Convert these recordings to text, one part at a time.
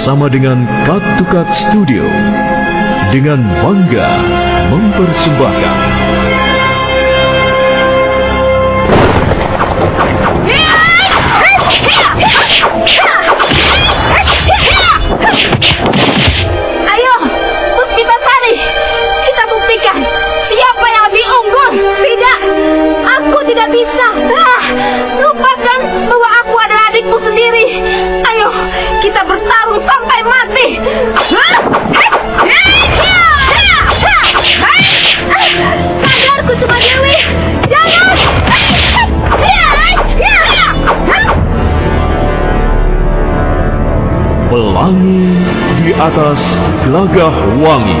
bekerjasama dengan to Cut Studio dengan bangga mempersembahkan Ayo, Puspipasari, kita buktikan siapa yang lebih unggul. Tidak, aku tidak bisa. Ah, lupakan bahwa aku adalah adikmu sendiri. Kita bertarung sampai mati. Sadarku Dewi. Pelangi di atas gelagah wangi.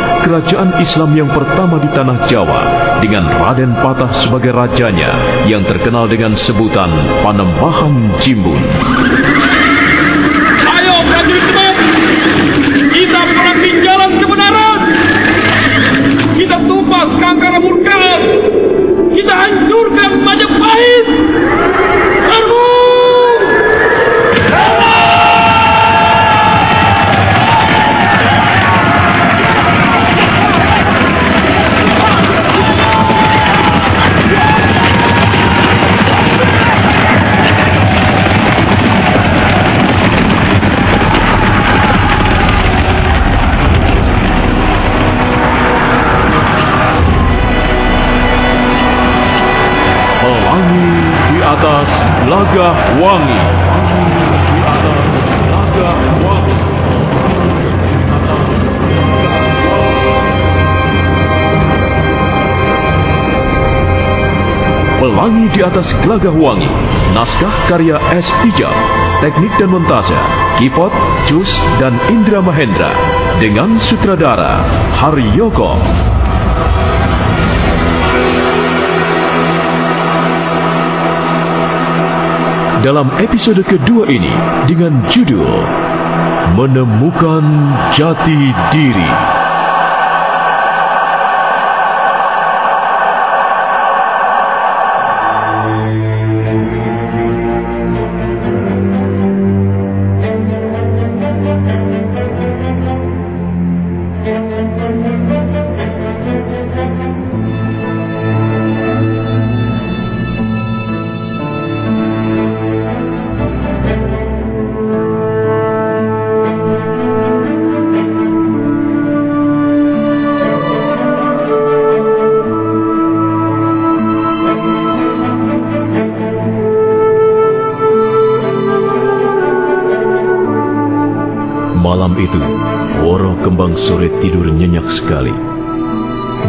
kerajaan Islam yang pertama di tanah Jawa dengan Raden Patah sebagai rajanya yang terkenal dengan sebutan Panembahan Jimbun. Ayo prajurit Demak, kita perangi jalan kebenaran. Kita tumpas kangkara murka. Kita hancurkan Majapahit. Di atas gelagah wangi. Naskah karya S. Ijab. Teknik dan montase Kipot, Jus, dan Indra Mahendra. Dengan sutradara Haryoko. dalam episode kedua ini dengan judul Menemukan Jati Diri. Itu, Kembang Sore tidur nyenyak sekali.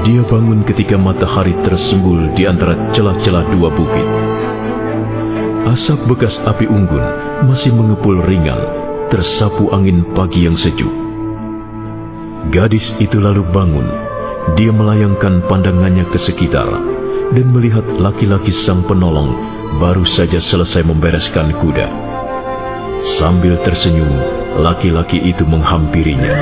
Dia bangun ketika matahari tersembul di antara celah-celah dua bukit. Asap bekas api unggun masih mengepul ringan, tersapu angin pagi yang sejuk. Gadis itu lalu bangun. Dia melayangkan pandangannya ke sekitar dan melihat laki-laki sang penolong baru saja selesai membereskan kuda. Sambil tersenyum, laki-laki itu menghampirinya.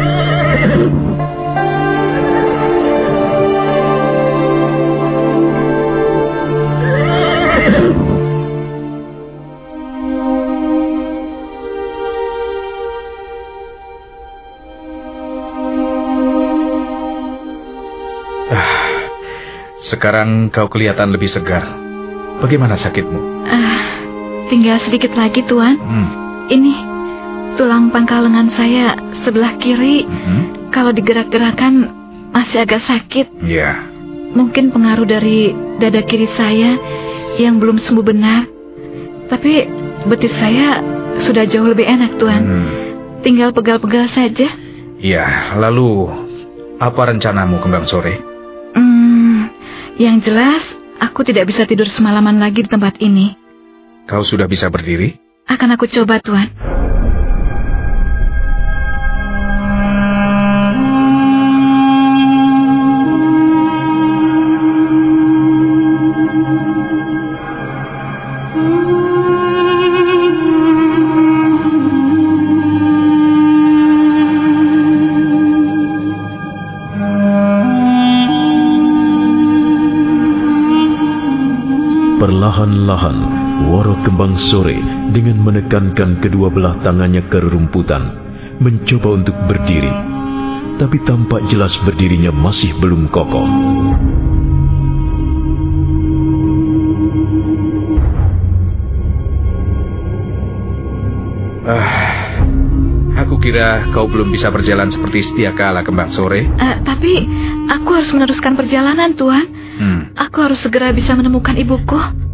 Sekarang kau kelihatan lebih segar. Bagaimana sakitmu? Ah, tinggal sedikit lagi, Tuan. Hmm. Ini tulang pangkal lengan saya sebelah kiri. hmm. Kalau digerak-gerakan masih agak sakit. Ya. Mungkin pengaruh dari dada kiri saya yang belum sembuh benar. Tapi betis saya sudah jauh lebih enak, Tuan. Hmm. Tinggal pegal-pegal saja. Ya, lalu apa rencanamu kembang sore? Hmm, yang jelas aku tidak bisa tidur semalaman lagi di tempat ini. Kau sudah bisa berdiri? Akan aku coba, Tuan. Perlahan-lahan, Woro Kembang Sore dengan menekankan kedua belah tangannya ke rerumputan, mencoba untuk berdiri. Tapi tampak jelas berdirinya masih belum kokoh. Ah, aku kira kau belum bisa berjalan seperti setia kala kembang sore. Eh, tapi aku harus meneruskan perjalanan, Tuan. Hmm. Aku harus segera bisa menemukan ibuku.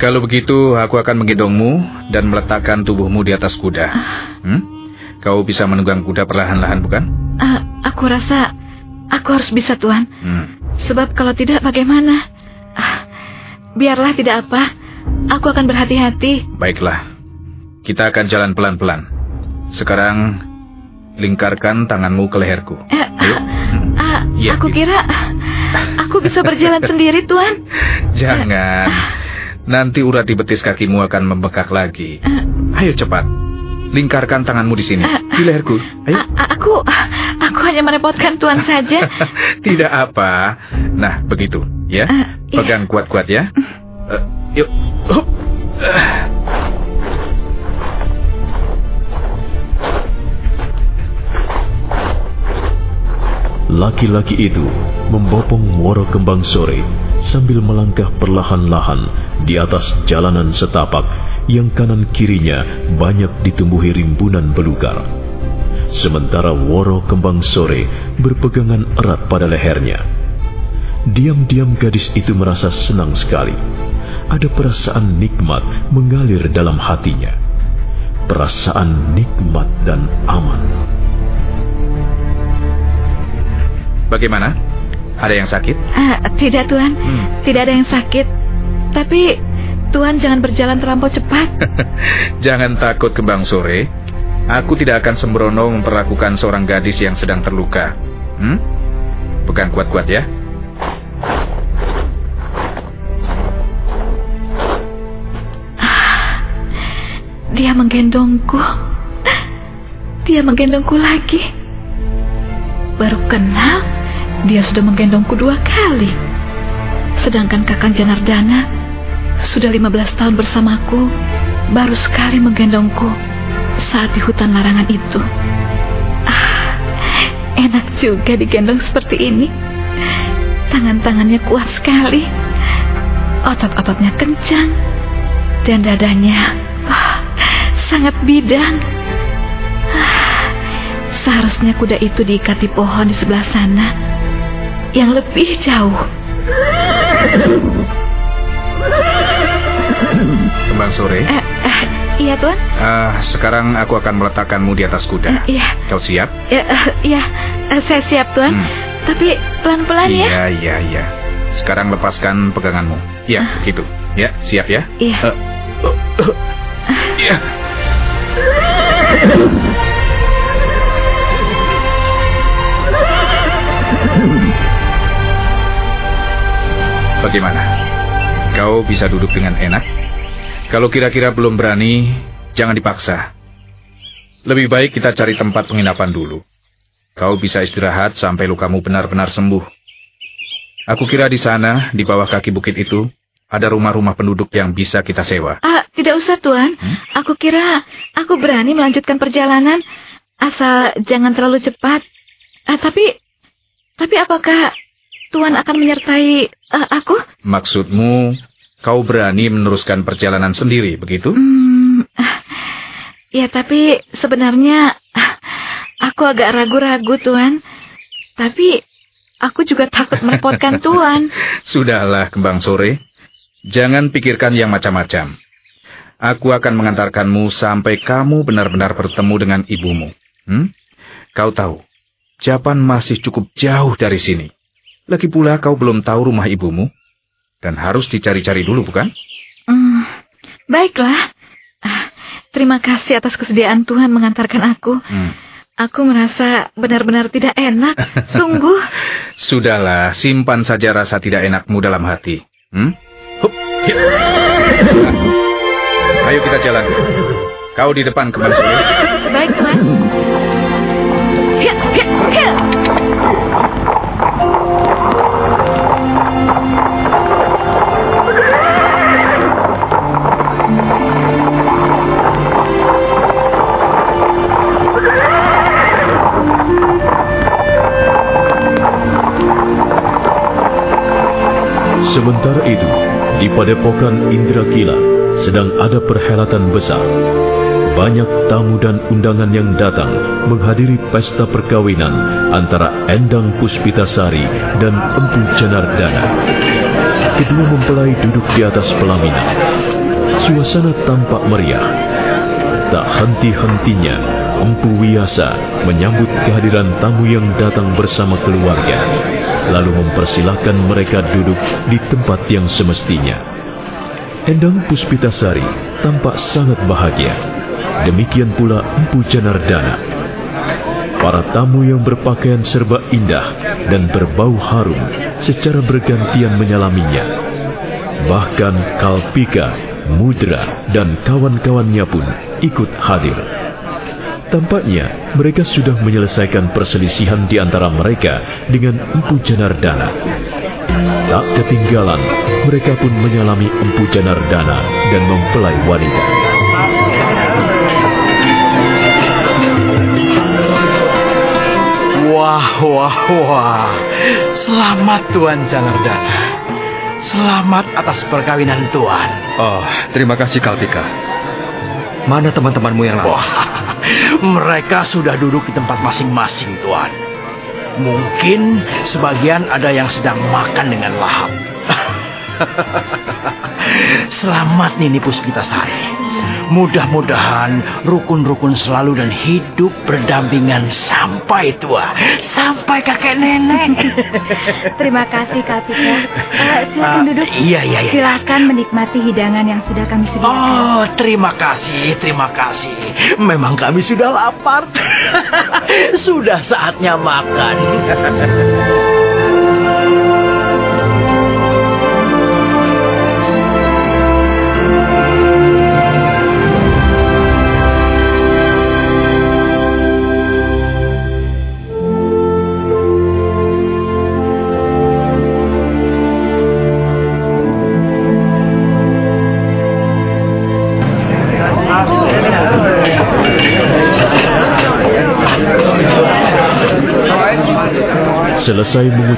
Kalau begitu, aku akan menggendongmu dan meletakkan tubuhmu di atas kuda. Hmm? Kau bisa menunggang kuda perlahan-lahan, bukan? Eh, aku rasa aku harus bisa, Tuan. Hmm. Sebab kalau tidak bagaimana? Ah, biarlah tidak apa. Aku akan berhati-hati. Baiklah, kita akan jalan pelan-pelan. Sekarang, lingkarkan tanganmu ke leherku. Eh, Ayo. ah, Iya, aku iya. kira aku bisa berjalan sendiri, Tuan. Jangan. Nanti urat di betis kakimu akan membengkak lagi. Eh, Ayo cepat. Lingkarkan tanganmu di sini. Di leherku. Ayo. aku aku hanya merepotkan Tuan saja. Tidak apa. Nah, begitu. Ya. Eh, iya. Pegang kuat-kuat ya. Eh, yuk. Laki-laki itu membopong Woro Kembang Sore sambil melangkah perlahan-lahan di atas jalanan setapak yang kanan kirinya banyak ditumbuhi rimbunan belukar. Sementara Woro Kembang Sore berpegangan erat pada lehernya. Diam-diam gadis itu merasa senang sekali. Ada perasaan nikmat mengalir dalam hatinya. Perasaan nikmat dan aman. Bagaimana? Ada yang sakit? Ah, tidak, Tuan. Hmm. Tidak ada yang sakit. Tapi Tuan jangan berjalan terlampau cepat. Jangan takut kembang sore. Aku tidak akan sembrono memperlakukan seorang gadis yang sedang terluka. Hmm? Pegang kuat-kuat ya. Dia menggendongku. Dia menggendongku lagi. Baru kenal, dia sudah menggendongku dua kali. Sedangkan kakak Janardana sudah 15 tahun bersamaku, baru sekali menggendongku saat di hutan larangan itu. Ah, enak juga digendong seperti ini. Tangan-tangannya kuat sekali. Otot-ototnya kencang. Dan dadanya wah, sangat bidang. Ah, Seharusnya kuda itu diikat di pohon di sebelah sana. Yang lebih jauh. Kembang sore. Eh, eh, iya, Tuan. Ah, sekarang aku akan meletakkanmu di atas kuda. Eh, iya. Kau siap? Ya, eh, iya, Eh, saya siap, Tuan. Hmm. Tapi pelan-pelan ya. Iya, iya, iya. Sekarang lepaskan peganganmu. Ya, begitu. Ya, siap ya? Iya. Eh, eh, eh. Ya. Bagaimana? Kau bisa duduk dengan enak? Kalau kira-kira belum berani, jangan dipaksa. Lebih baik kita cari tempat penginapan dulu. Kau bisa istirahat sampai lukamu benar-benar sembuh. Aku kira di sana, di bawah kaki bukit itu, ada rumah-rumah penduduk yang bisa kita sewa. Ah, tidak usah, Tuan. Hmm? Aku kira aku berani melanjutkan perjalanan asal jangan terlalu cepat. Ah, tapi tapi apakah Tuan akan menyertai ah, aku? Maksudmu, kau berani meneruskan perjalanan sendiri, begitu? Hmm, ah, ya, tapi sebenarnya ah, aku agak ragu-ragu, Tuan. Tapi aku juga takut merepotkan Tuan. Sudahlah, kembang sore. Jangan pikirkan yang macam-macam. Aku akan mengantarkanmu sampai kamu benar-benar bertemu dengan ibumu. Hmm? Kau tahu, Japan masih cukup jauh dari sini. Lagi pula kau belum tahu rumah ibumu. Dan harus dicari-cari dulu, bukan? Hmm, baiklah. Ah, terima kasih atas kesediaan Tuhan mengantarkan aku. Hmm. Aku merasa benar-benar tidak enak. Sungguh. Sudahlah, simpan saja rasa tidak enakmu dalam hati. Hmm? Hup. Ayo kita jalan. Kau di depan kembali. Baik, Tuhan. Padepokan Indra Kila sedang ada perhelatan besar. Banyak tamu dan undangan yang datang menghadiri pesta perkawinan antara Endang Puspitasari dan Empu Janardana. Kedua mempelai duduk di atas pelaminan. Suasana tampak meriah. Tak henti-hentinya Empu Wiyasa menyambut kehadiran tamu yang datang bersama keluarga, lalu mempersilahkan mereka duduk di tempat yang semestinya. Endang Puspitasari tampak sangat bahagia. Demikian pula Empu Janardana. Para tamu yang berpakaian serba indah dan berbau harum secara bergantian menyalaminya. Bahkan Kalpika, Mudra, dan kawan-kawannya pun ikut hadir. Tampaknya mereka sudah menyelesaikan perselisihan di antara mereka dengan Empu Janardana. Tak ketinggalan, mereka pun menyalami Empu Janardana dan mempelai wanita. Wah, wah, wah. Selamat Tuan Janardana. Selamat atas perkawinan Tuan. Oh, terima kasih Kalpika. Mana teman-temanmu yang lain? Wah, mereka sudah duduk di tempat masing-masing, Tuan. Mungkin sebagian ada yang sedang makan dengan lahap. Selamat Nini Puspitasari. Mudah-mudahan rukun-rukun selalu dan hidup berdampingan sampai tua, sampai kakek nenek. Terima kasih Kak Pika. Eh, silakan duduk. Iya, iya, iya. Silakan menikmati hidangan yang sudah kami sediakan. Oh, terima kasih, terima kasih. Memang kami sudah lapar. sudah saatnya makan.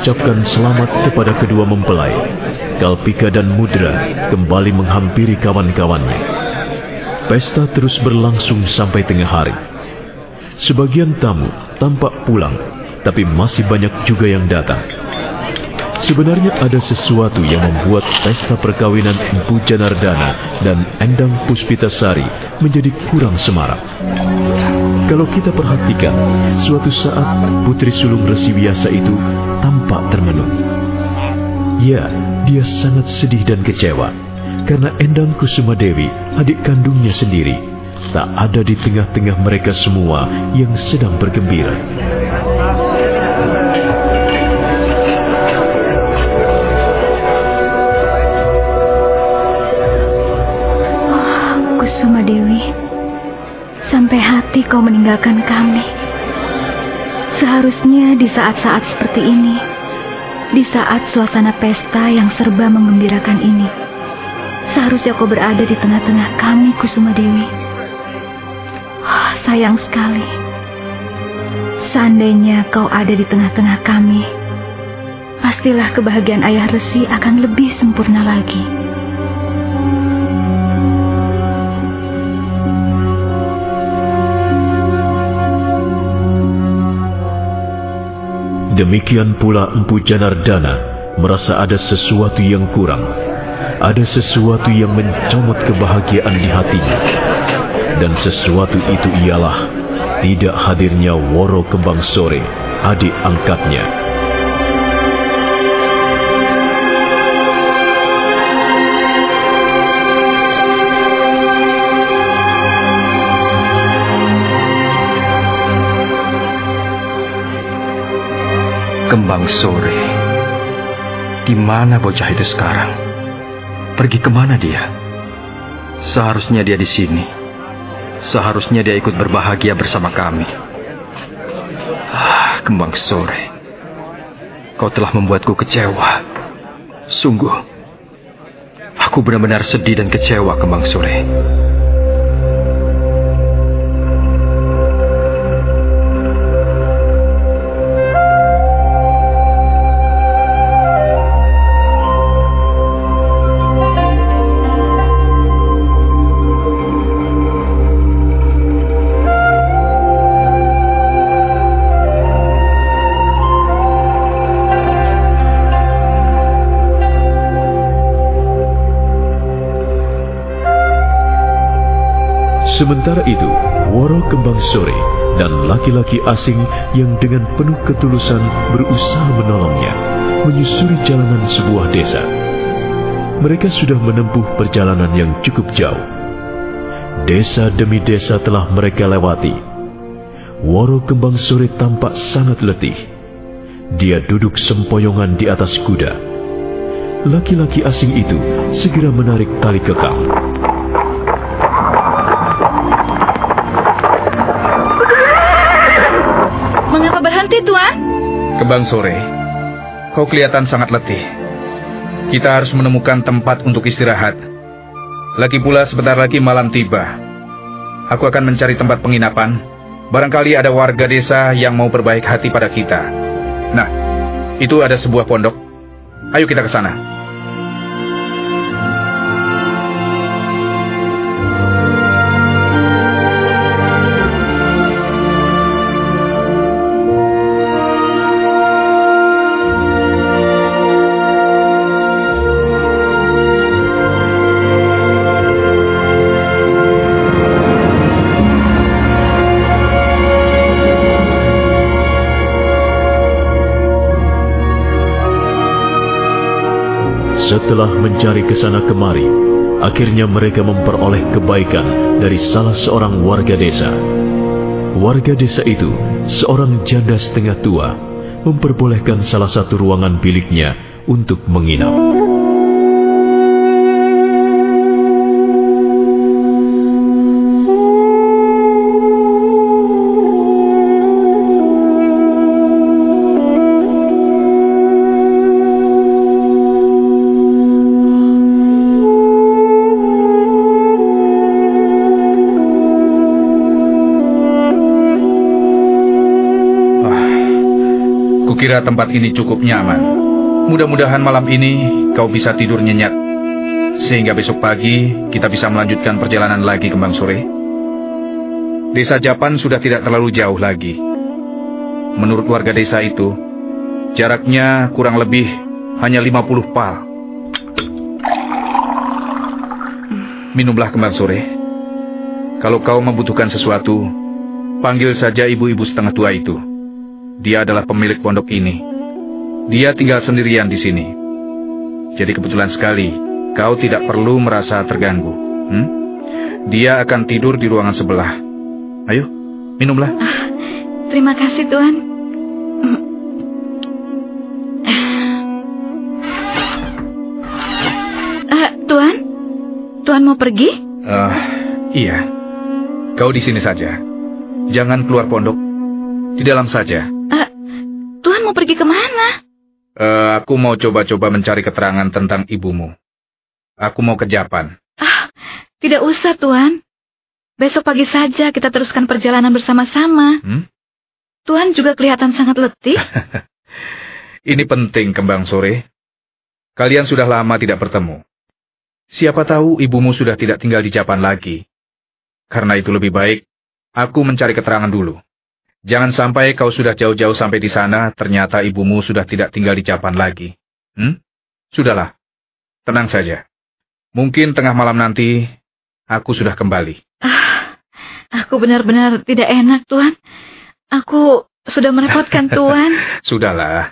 mengucapkan selamat kepada kedua mempelai, Kalpika dan Mudra kembali menghampiri kawan-kawannya. Pesta terus berlangsung sampai tengah hari. Sebagian tamu tampak pulang, tapi masih banyak juga yang datang. Sebenarnya ada sesuatu yang membuat pesta perkawinan Empu Janardana dan Endang Puspitasari menjadi kurang semarak. Kalau kita perhatikan, suatu saat putri sulung resi biasa itu tampak termenung. Ya, dia sangat sedih dan kecewa karena Endang Kusuma Dewi, adik kandungnya sendiri, tak ada di tengah-tengah mereka semua yang sedang bergembira. Dewi, sampai hati kau meninggalkan kami. Seharusnya di saat-saat seperti ini, di saat suasana pesta yang serba mengembirakan ini, seharusnya kau berada di tengah-tengah kami, Kusuma Dewi. Oh, sayang sekali. Seandainya kau ada di tengah-tengah kami, pastilah kebahagiaan ayah Resi akan lebih sempurna lagi. Demikian pula Empu Janardana merasa ada sesuatu yang kurang. Ada sesuatu yang mencomot kebahagiaan di hatinya. Dan sesuatu itu ialah tidak hadirnya Woro Kembang Sore, adik angkatnya. Kembang sore. Di mana bocah itu sekarang? Pergi ke mana dia? Seharusnya dia di sini. Seharusnya dia ikut berbahagia bersama kami. Ah, kembang sore. Kau telah membuatku kecewa. Sungguh. Aku benar-benar sedih dan kecewa, kembang sore. Sementara itu, Woro Kembang Sore dan laki-laki asing yang dengan penuh ketulusan berusaha menolongnya menyusuri jalanan sebuah desa. Mereka sudah menempuh perjalanan yang cukup jauh. Desa demi desa telah mereka lewati. Woro Kembang Sore tampak sangat letih. Dia duduk sempoyongan di atas kuda. Laki-laki asing itu segera menarik tali kekang. Kembang sore, kau kelihatan sangat letih. Kita harus menemukan tempat untuk istirahat. Lagi pula sebentar lagi malam tiba. Aku akan mencari tempat penginapan. Barangkali ada warga desa yang mau berbaik hati pada kita. Nah, itu ada sebuah pondok. Ayo kita ke sana. Setelah mencari ke sana kemari, akhirnya mereka memperoleh kebaikan dari salah seorang warga desa. Warga desa itu, seorang janda setengah tua, memperbolehkan salah satu ruangan biliknya untuk menginap. Kukira tempat ini cukup nyaman. Mudah-mudahan malam ini kau bisa tidur nyenyak. Sehingga besok pagi kita bisa melanjutkan perjalanan lagi kembang sore. Desa Japan sudah tidak terlalu jauh lagi. Menurut warga desa itu, jaraknya kurang lebih Hanya 50 pal. Minumlah kembang sore. Kalau kau membutuhkan sesuatu, panggil saja ibu-ibu setengah tua itu. Dia adalah pemilik pondok ini. Dia tinggal sendirian di sini. Jadi kebetulan sekali, kau tidak perlu merasa terganggu. Hmm? Dia akan tidur di ruangan sebelah. Ayo, minumlah. Ah, terima kasih, Tuan. Uh, Tuan? Tuan mau pergi? Uh, iya. Kau di sini saja. Jangan keluar pondok. Di dalam saja. Uh, Tuan mau pergi ke mana? Uh, aku mau coba-coba mencari keterangan tentang ibumu. Aku mau ke Japan. Ah, tidak usah, Tuan. Besok pagi saja kita teruskan perjalanan bersama-sama. Hmm? Tuan juga kelihatan sangat letih. Ini penting, Kembang Sore. Kalian sudah lama tidak bertemu. Siapa tahu ibumu sudah tidak tinggal di Japan lagi. Karena itu lebih baik aku mencari keterangan dulu. Jangan sampai kau sudah jauh-jauh sampai di sana, ternyata ibumu sudah tidak tinggal di Japan lagi. Hmm? Sudahlah, tenang saja. Mungkin tengah malam nanti aku sudah kembali. Ah, aku benar-benar tidak enak, Tuan. Aku sudah merepotkan Tuan. Sudahlah.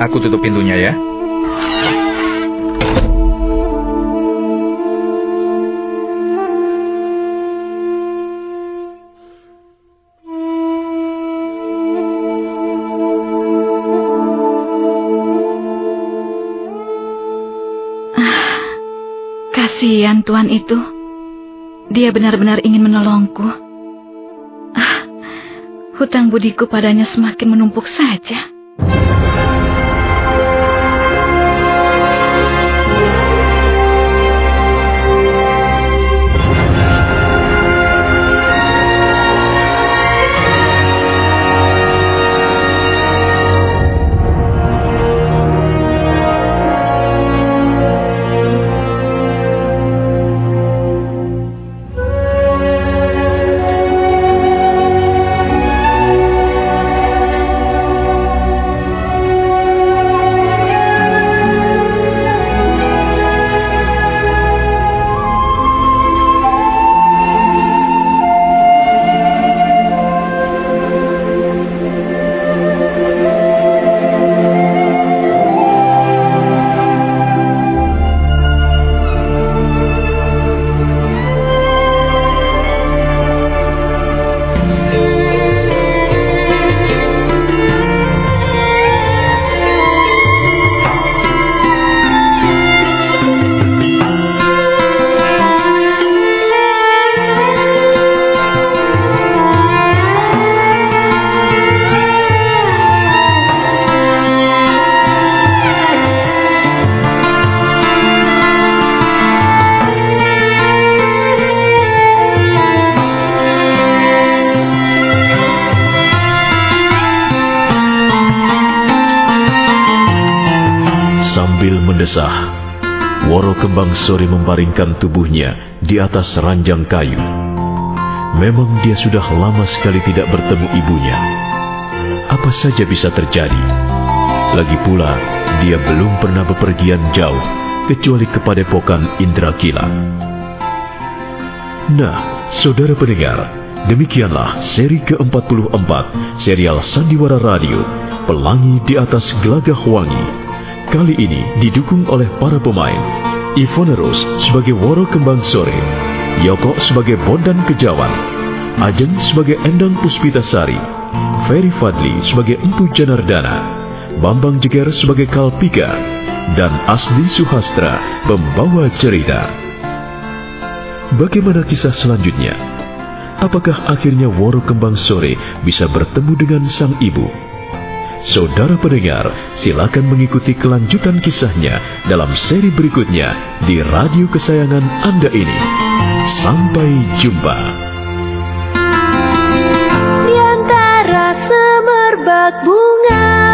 Aku tutup pintunya ya. Tuan itu. Dia benar-benar ingin menolongku. Ah, hutang budiku padanya semakin menumpuk saja. Mendesah. Woro Kembang Sore membaringkan tubuhnya di atas ranjang kayu. Memang dia sudah lama sekali tidak bertemu ibunya. Apa saja bisa terjadi. Lagi pula, dia belum pernah bepergian jauh kecuali kepada Pokan Indra Kila. Nah, saudara pendengar, demikianlah seri ke-44 serial Sandiwara Radio, Pelangi di atas Gelagah Wangi Kali ini didukung oleh para pemain Ivone Rose sebagai Woro Kembang Sore, Yoko sebagai Bondan Kejawan, Ajeng sebagai Endang Puspitasari, Ferry Fadli sebagai Empu Janardana, Bambang Jeger sebagai Kalpika, dan Asli Suhastra membawa cerita. Bagaimana kisah selanjutnya? Apakah akhirnya Woro Kembang Sore bisa bertemu dengan sang ibu? Saudara pendengar, silakan mengikuti kelanjutan kisahnya dalam seri berikutnya di radio kesayangan Anda ini. Sampai jumpa. Di antara semerbak bunga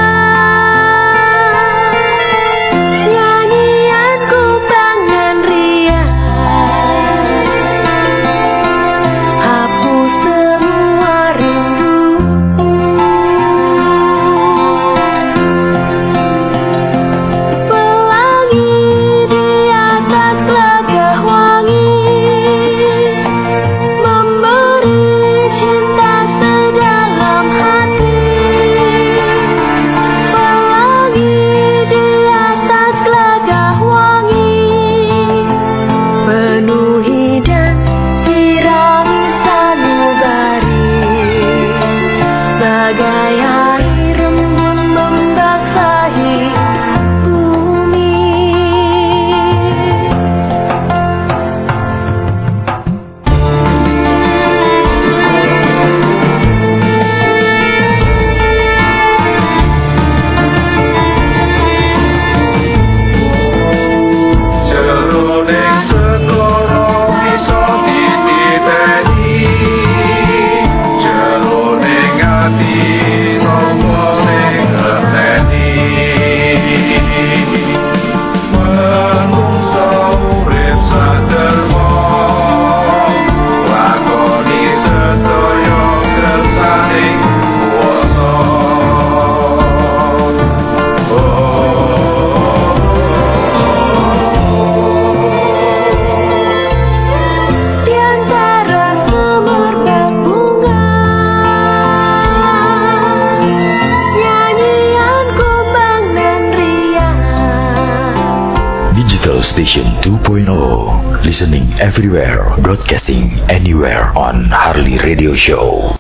Station 2.0. Listening everywhere, broadcasting anywhere on Harley Radio Show.